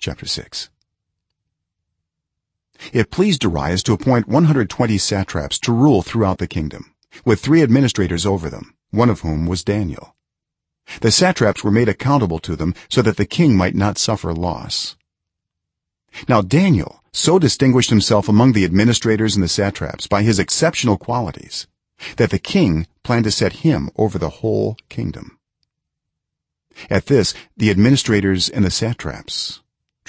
chapter 6 it pleased darius to appoint 120 satraps to rule throughout the kingdom with three administrators over them one of whom was daniel. The satraps were made accountable to them so that the king might not suffer loss. Now daniel so distinguished himself among the administrators and the satraps by his exceptional qualities that the king planned to set him over the whole kingdom. At this the administrators and the satraps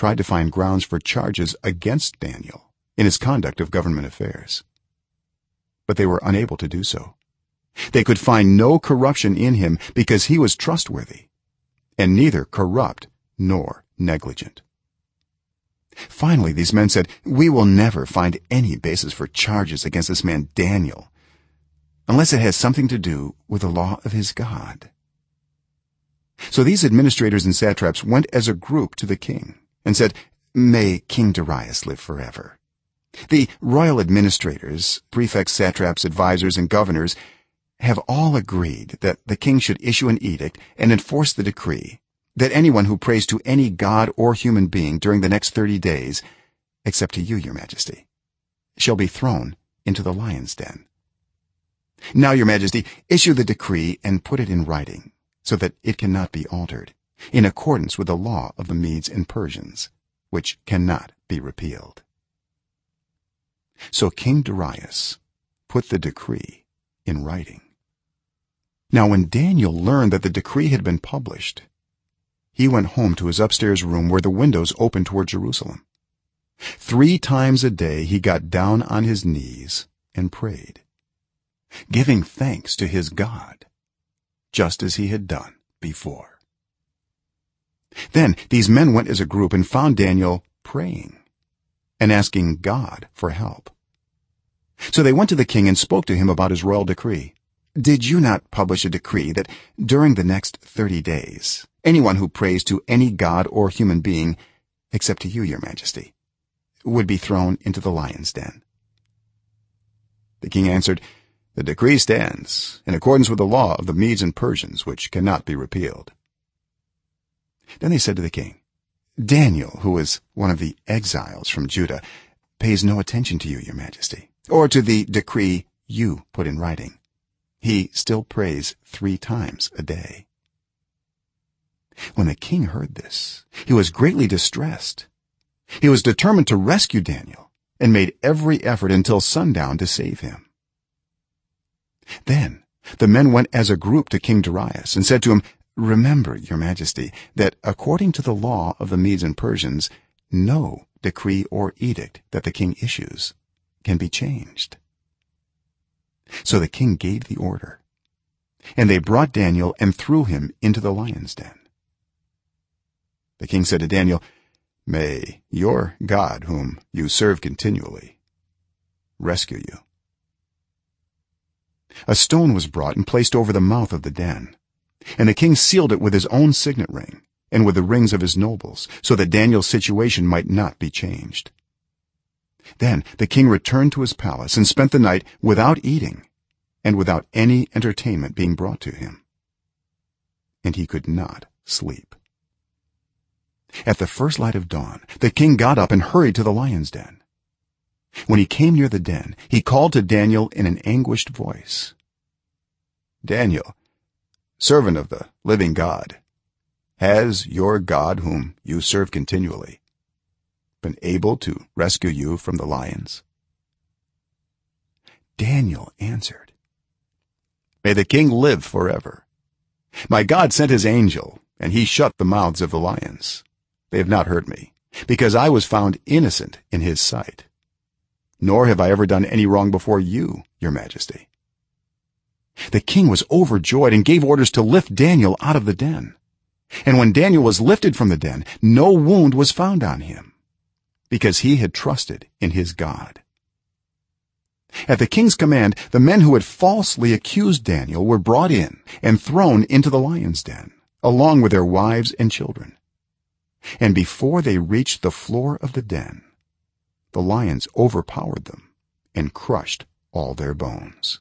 tried to find grounds for charges against daniel in his conduct of government affairs. But they were unable to do so. They could find no corruption in him because he was trustworthy and neither corrupt nor negligent. Finally these men said we will never find any basis for charges against this man daniel unless it has something to do with the law of his god. So these administrators and satraps went as a group to the king and said may king darius live forever. The royal administrators prefects satraps advisers and governors have all agreed that the king should issue an edict and enforce the decree that anyone who prays to any god or human being during the next 30 days except to you your majesty shall be thrown into the lions den. Now your majesty issue the decree and put it in writing so that it cannot be altered in accordance with the law of the medes and persians which cannot be repealed. So king darius put the decree in writing. Now when daniel learned that the decree had been published he went home to his upstairs room where the windows opened toward jerusalem. 3 times a day he got down on his knees and prayed giving thanks to his god just as he had done before then these men went as a group and found daniel praying and asking god for help. So they went to the king and spoke to him about his royal decree. Did you not publish a decree that during the next 30 days anyone who prays to any god or human being except to you your majesty would be thrown into the lions den? The king answered the decree stands in accordance with the law of the medes and persians which cannot be repealed then they said to the king daniel who is one of the exiles from judah pays no attention to you your majesty or to the decree you put in writing. He still prays 3 times a day. When the king heard this he was greatly distressed. He was determined to rescue daniel and made every effort until sundown to save him. Then the men went as a group to king darius and said to him remember your majesty that according to the law of the medes and persians no decree or edict that the king issues can be changed. So the king gave the order and they brought daniel and threw him into the lions den. The king said to daniel may your god whom you serve continually rescue you. A stone was brought and placed over the mouth of the den and the king sealed it with his own signet ring and with the rings of his nobles so that daniel's situation might not be changed. Then the king returned to his palace and spent the night without eating and without any entertainment being brought to him. And he could not sleep. At the first light of dawn the king got up and hurried to the lions den. When he came near the den he called to daniel in an anguished voice daniel servant of the living god. Has your god whom you serve continually been able to rescue you from the lions? Daniel answered may the king live forever. My god sent his angel and he shut the mouths of the lions. They have not hurt me because i was found innocent in his sight. Nor have i ever done any wrong before you your majesty the king was overjoyed and gave orders to lift daniel out of the den. And when daniel was lifted from the den no wound was found on him because he had trusted in his god. At the king's command the men who had falsely accused daniel were brought in and thrown into the lions den along with their wives and children. And before they reached the floor of the den the lions overpowered them and crushed all their bones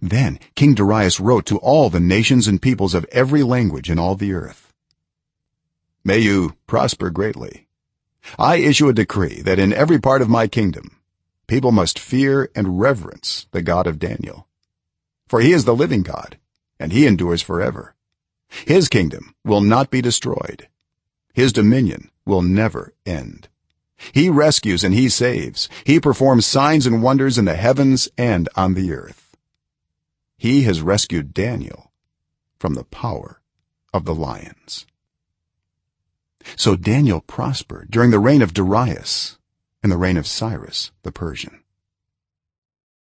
then king darius wrote to all the nations and peoples of every language in all the earth. May you prosper greatly. I issue a decree that in every part of my kingdom people must fear and reverence the god of daniel. For he is the living god and he endures forever. His kingdom will not be destroyed. His dominion will never end. He rescues and he saves. He performs signs and wonders in the heavens and on the earth he has rescued daniel from the power of the lions. So daniel prospered during the reign of darius and the reign of cyrus the persian